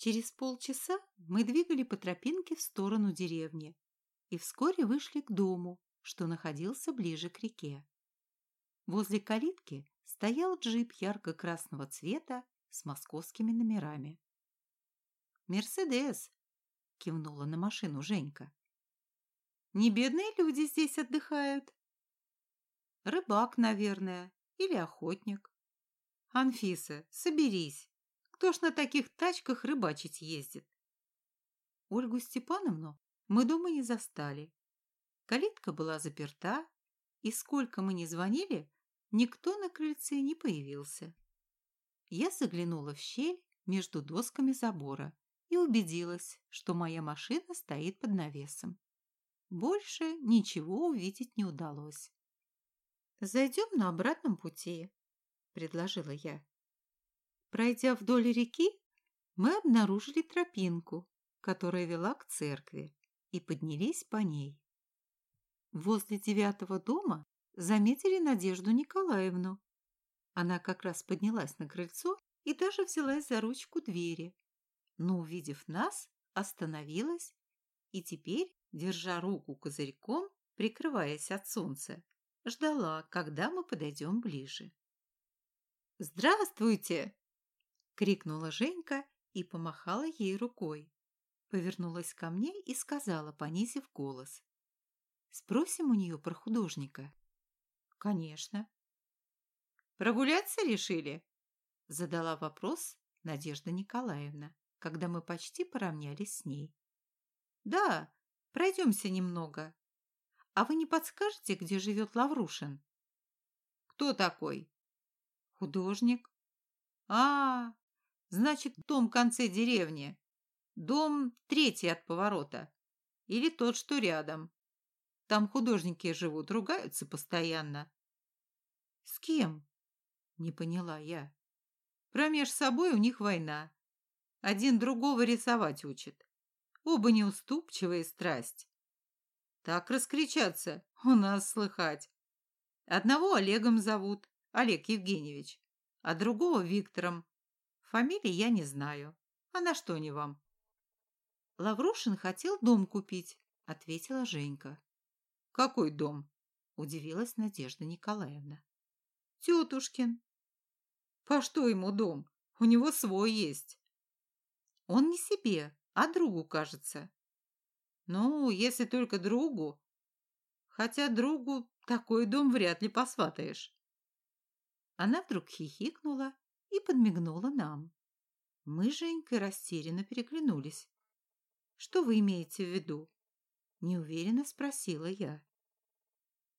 Через полчаса мы двигали по тропинке в сторону деревни и вскоре вышли к дому, что находился ближе к реке. Возле калитки стоял джип ярко-красного цвета с московскими номерами. «Мерседес!» – кивнула на машину Женька. «Не бедные люди здесь отдыхают?» «Рыбак, наверное, или охотник». «Анфиса, соберись! Кто ж на таких тачках рыбачить ездит?» Ольгу Степановну мы дома не застали. Калитка была заперта, и сколько мы ни звонили, никто на крыльце не появился. Я заглянула в щель между досками забора и убедилась, что моя машина стоит под навесом. Больше ничего увидеть не удалось. «Зайдем на обратном пути», — предложила я. Пройдя вдоль реки, мы обнаружили тропинку, которая вела к церкви, и поднялись по ней. Возле девятого дома заметили Надежду Николаевну. Она как раз поднялась на крыльцо и даже взялась за ручку двери, но, увидев нас, остановилась и теперь, держа руку козырьком, прикрываясь от солнца, ждала, когда мы подойдем ближе. «Здравствуйте!» — крикнула Женька и помахала ей рукой. Повернулась ко мне и сказала, понизив голос. «Спросим у нее про художника?» «Конечно». «Прогуляться решили?» — задала вопрос Надежда Николаевна когда мы почти поравнялись с ней. «Да, пройдемся немного. А вы не подскажете, где живет Лаврушин?» «Кто такой?» «Художник». «А, значит, в том конце деревни. Дом третий от поворота. Или тот, что рядом. Там художники живут, ругаются постоянно». «С кем?» – не поняла я. «Промеж собой у них война. Один другого рисовать учит. Оба неуступчивые страсть. Так раскричаться у нас слыхать. Одного Олегом зовут, Олег Евгеньевич, а другого Виктором. Фамилии я не знаю. А на что они вам? Лаврушин хотел дом купить, ответила Женька. Какой дом? Удивилась Надежда Николаевна. Тетушкин. По что ему дом? У него свой есть. Он не себе, а другу, кажется. Ну, если только другу. Хотя другу такой дом вряд ли посватаешь. Она вдруг хихикнула и подмигнула нам. Мы с Женькой растерянно переглянулись. «Что вы имеете в виду?» Неуверенно спросила я.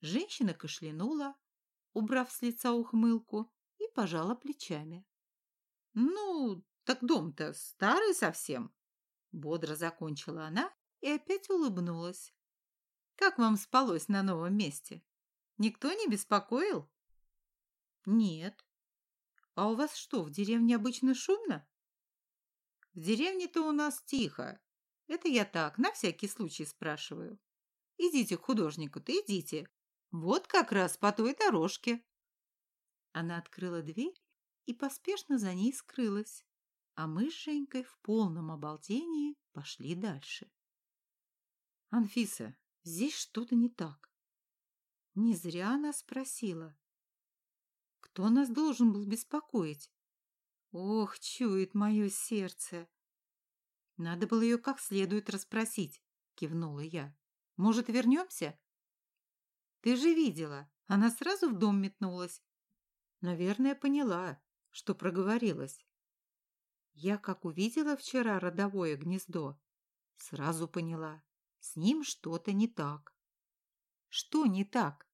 Женщина кашлянула, убрав с лица ухмылку, и пожала плечами. «Ну, так дом-то старый совсем. Бодро закончила она и опять улыбнулась. Как вам спалось на новом месте? Никто не беспокоил? Нет. А у вас что, в деревне обычно шумно? В деревне-то у нас тихо. Это я так, на всякий случай спрашиваю. Идите к художнику-то, идите. Вот как раз по той дорожке. Она открыла дверь и поспешно за ней скрылась а мы с Женькой в полном обалдении пошли дальше. «Анфиса, здесь что-то не так». Не зря она спросила. Кто нас должен был беспокоить? Ох, чует мое сердце. Надо было ее как следует расспросить, кивнула я. Может, вернемся? Ты же видела, она сразу в дом метнулась. Наверное, поняла, что проговорилась. Я, как увидела вчера родовое гнездо, сразу поняла, с ним что-то не так. Что не так?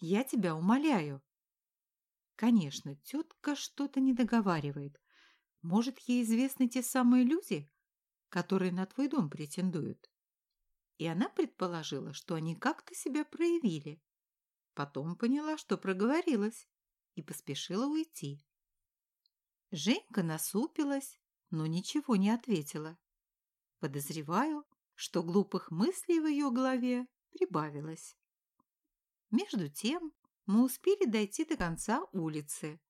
Я тебя умоляю. Конечно, тетка что-то не договаривает. Может, ей известны те самые люди, которые на твой дом претендуют. И она предположила, что они как-то себя проявили. Потом поняла, что проговорилась, и поспешила уйти. Женька насупилась, но ничего не ответила. Подозреваю, что глупых мыслей в ее голове прибавилось. Между тем мы успели дойти до конца улицы,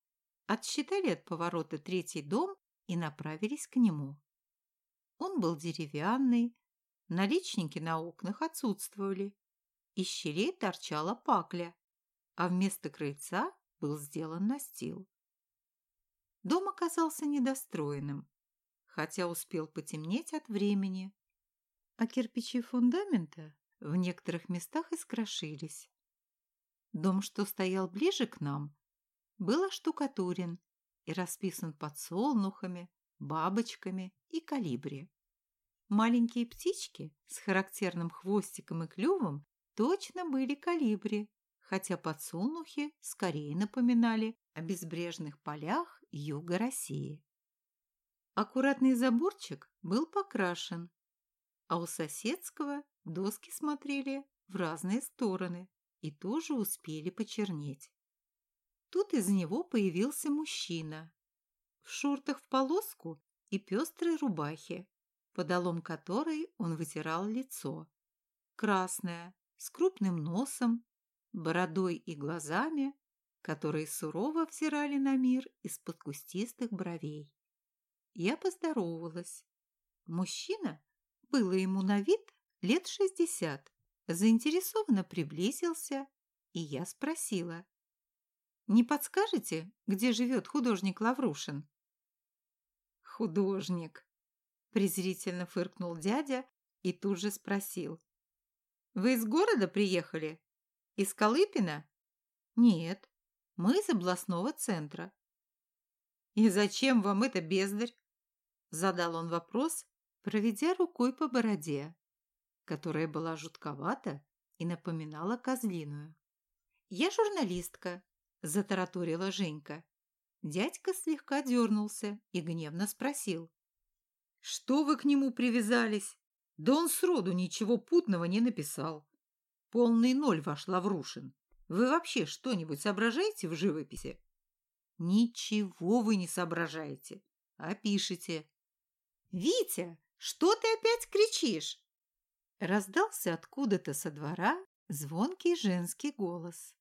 отсчитали от поворота третий дом и направились к нему. Он был деревянный, наличники на окнах отсутствовали. Из щелей торчала пакля, а вместо крыльца был сделан настил. Дом оказался недостроенным, хотя успел потемнеть от времени, а кирпичи фундамента в некоторых местах искрошились. Дом, что стоял ближе к нам, был оштукатурен и расписан подсолнухами, бабочками и калибри. Маленькие птички с характерным хвостиком и клювом точно были калибри, хотя подсолнухи скорее напоминали о безбрежных полях юга России. Аккуратный заборчик был покрашен, а у соседского доски смотрели в разные стороны и тоже успели почернеть. Тут из него появился мужчина в шортах в полоску и пестрой рубахе, подолом которой он вытирал лицо. Красное, с крупным носом, бородой и глазами, которые сурово взирали на мир из-под кустистых бровей. Я поздоровалась. Мужчина, было ему на вид лет шестьдесят, заинтересованно приблизился, и я спросила. «Не подскажете, где живет художник Лаврушин?» «Художник!» – презрительно фыркнул дядя и тут же спросил. «Вы из города приехали? Из Колыпина?» «Нет, мы из областного центра». «И зачем вам это бездарь?» – задал он вопрос, проведя рукой по бороде которая была жутковата и напоминала козлиную. «Я журналистка», – затараторила Женька. Дядька слегка дернулся и гневно спросил. «Что вы к нему привязались? Да он сроду ничего путного не написал. Полный ноль ваш Лаврушин. Вы вообще что-нибудь соображаете в живописи?» «Ничего вы не соображаете, а пишете». «Витя, что ты опять кричишь?» Раздался откуда-то со двора звонкий женский голос.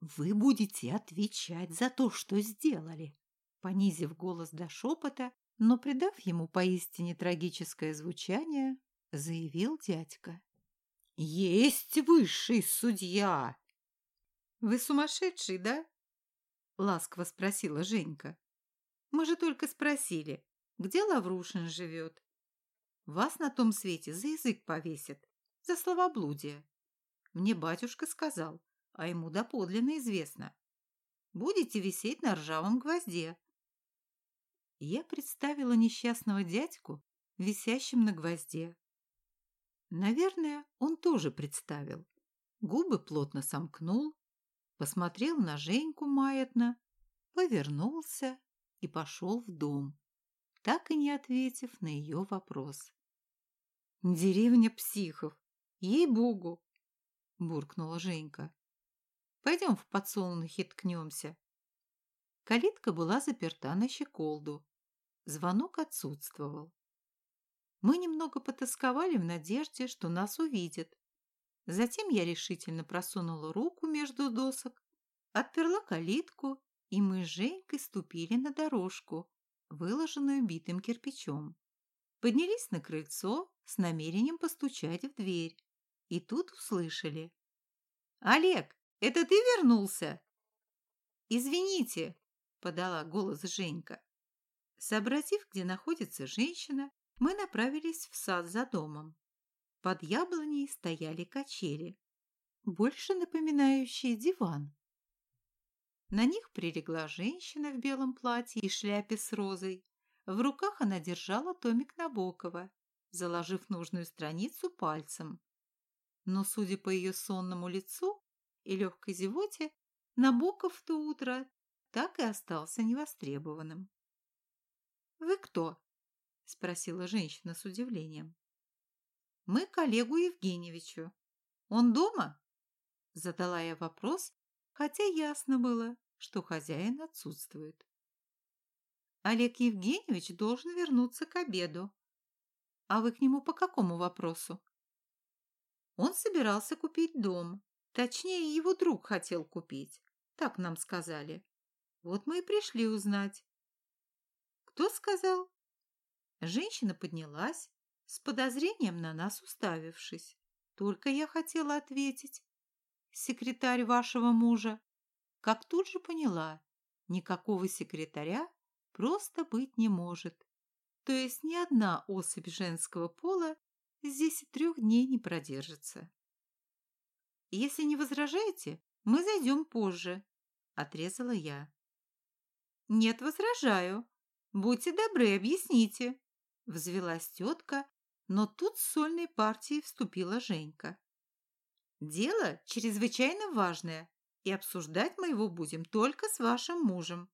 «Вы будете отвечать за то, что сделали!» Понизив голос до шепота, но придав ему поистине трагическое звучание, заявил дядька. «Есть высший судья!» «Вы сумасшедший, да?» — ласково спросила Женька. «Мы же только спросили, где Лаврушин живет, вас на том свете за язык повесят, за словоблудие. Мне батюшка сказал, а ему доподлинно известно. Будете висеть на ржавом гвозде. Я представила несчастного дядьку, висящим на гвозде. Наверное, он тоже представил. Губы плотно сомкнул, посмотрел на Женьку маятно, повернулся и пошел в дом так и не ответив на ее вопрос. «Деревня психов! Ей-богу!» – буркнула Женька. «Пойдем в подсолнухи ткнемся». Калитка была заперта на щеколду. Звонок отсутствовал. Мы немного потасковали в надежде, что нас увидят. Затем я решительно просунула руку между досок, отперла калитку, и мы с Женькой ступили на дорожку, выложенную битым кирпичом. Поднялись на крыльцо с намерением постучать в дверь. И тут услышали. «Олег, это ты вернулся?» «Извините», — подала голос Женька. Сообразив, где находится женщина, мы направились в сад за домом. Под яблоней стояли качели, больше напоминающие диван. На них прилегла женщина в белом платье и шляпе с розой. В руках она держала томик Набокова, заложив нужную страницу пальцем. Но, судя по ее сонному лицу и легкой зевоте, Набоков в то утро так и остался невостребованным. «Вы кто?» – спросила женщина с удивлением. «Мы коллегу Евгеньевичу. Он дома?» Задала я вопрос, хотя ясно было, что хозяин отсутствует. Олег Евгеньевич должен вернуться к обеду. А вы к нему по какому вопросу? Он собирался купить дом. Точнее, его друг хотел купить. Так нам сказали. Вот мы и пришли узнать. Кто сказал? Женщина поднялась, с подозрением на нас уставившись. Только я хотела ответить. Секретарь вашего мужа. Как тут же поняла, никакого секретаря просто быть не может. То есть ни одна особь женского пола здесь и трех дней не продержится. Если не возражаете, мы зайдем позже, отрезала я. Нет, возражаю. Будьте добры, объясните, взвелась тетка, но тут с сольной партией вступила Женька. Дело чрезвычайно важное, и обсуждать мы его будем только с вашим мужем.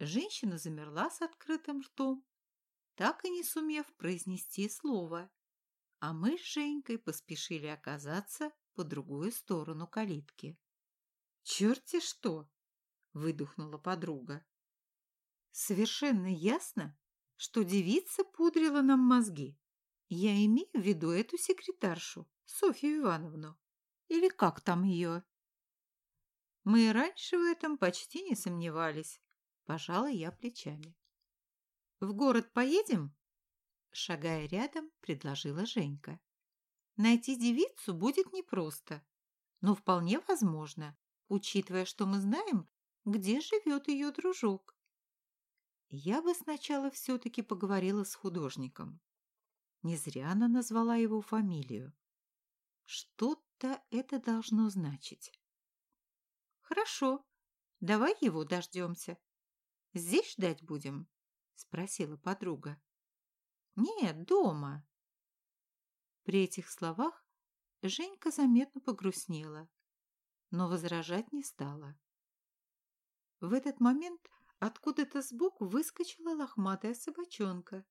Женщина замерла с открытым ртом, так и не сумев произнести слово, а мы с Женькой поспешили оказаться по другую сторону калитки. «Черти что!» – выдохнула подруга. «Совершенно ясно, что девица пудрила нам мозги. Я имею в виду эту секретаршу, Софью Ивановну. Или как там ее?» Мы раньше в этом почти не сомневались. Пожала я плечами. «В город поедем?» Шагая рядом, предложила Женька. Найти девицу будет непросто, но вполне возможно, учитывая, что мы знаем, где живет ее дружок. Я бы сначала все-таки поговорила с художником. Не зря она назвала его фамилию. Что-то это должно значить. Хорошо, давай его дождемся. Здесь ждать будем? Спросила подруга. Нет, дома. При этих словах Женька заметно погрустнела, но возражать не стала. В этот момент откуда-то сбоку выскочила лохматая собачонка,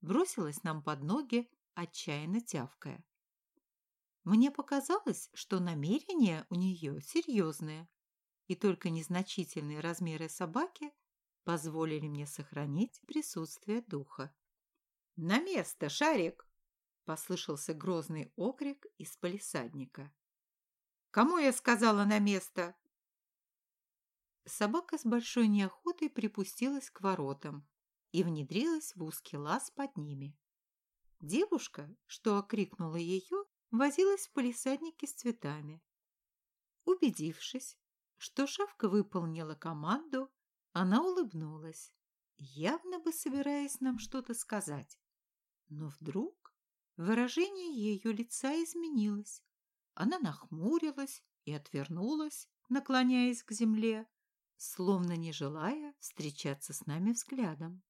бросилась нам под ноги, отчаянно тявкая. Мне показалось, что намерения у нее серьезные, и только незначительные размеры собаки позволили мне сохранить присутствие духа. «На место, Шарик!» Послышался грозный окрик из палисадника. «Кому я сказала на место?» Собака с большой неохотой припустилась к воротам и внедрилась в узкий лаз под ними. Девушка, что окрикнула ее, возилась в палисаднике с цветами. Убедившись, что шавка выполнила команду, она улыбнулась, явно бы собираясь нам что-то сказать. Но вдруг Выражение ее лица изменилось. Она нахмурилась и отвернулась, наклоняясь к земле, словно не желая встречаться с нами взглядом.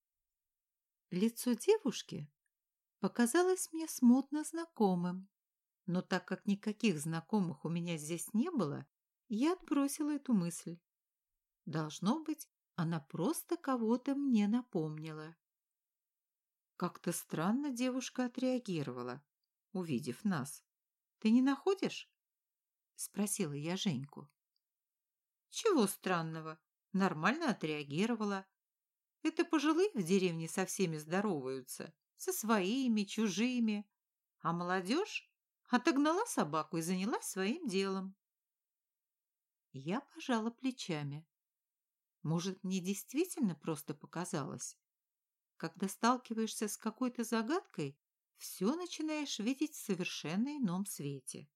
Лицо девушки показалось мне смутно знакомым, но так как никаких знакомых у меня здесь не было, я отбросила эту мысль. Должно быть, она просто кого-то мне напомнила. Как-то странно девушка отреагировала, увидев нас. Ты не находишь? Спросила я Женьку. Чего странного? Нормально отреагировала. Это пожилые в деревне со всеми здороваются, со своими, чужими. А молодежь отогнала собаку и занялась своим делом. Я пожала плечами. Может, мне действительно просто показалось? Когда сталкиваешься с какой-то загадкой, все начинаешь видеть в совершенно ином свете.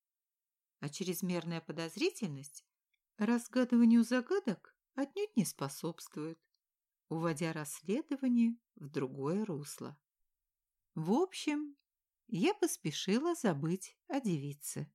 А чрезмерная подозрительность разгадыванию загадок отнюдь не способствует, уводя расследование в другое русло. В общем, я поспешила забыть о девице.